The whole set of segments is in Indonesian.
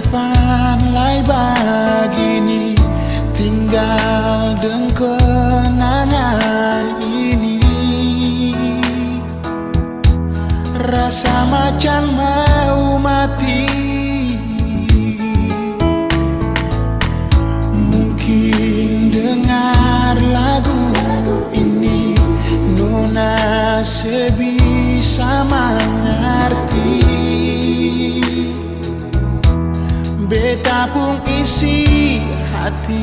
kapan nilai begini Tinggal dengan kenangan ini? Rasa macam mau mati. Mungkin dengar lagu ini Nona sebisa mengerti. Beta pun isi hati.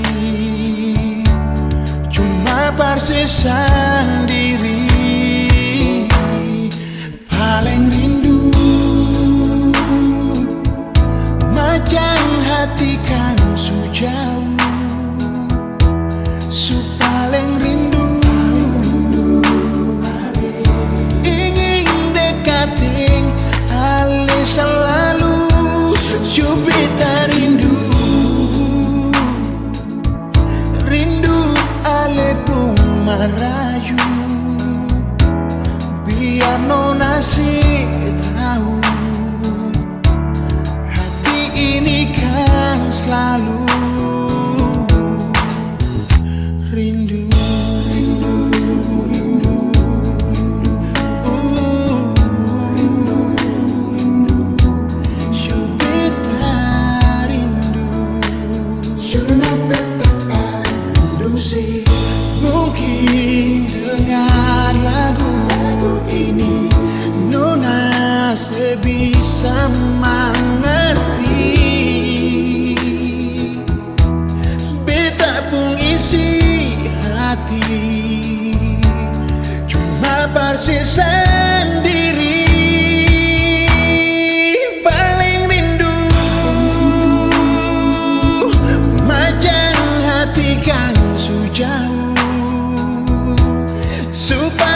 Cuma parse sendiri. Paling rindu. Macam hati kan sujauh merayu Biar nona sih tahu. Hati ini kan selalu Rindu Uh, Sebisa mengerti. Beta pun isi hati Cuma persis sendiri. Paling rindu Macam hati kan sujauh. Supaya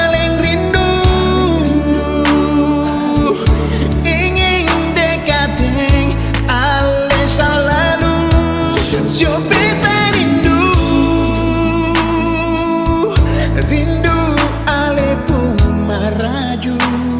you.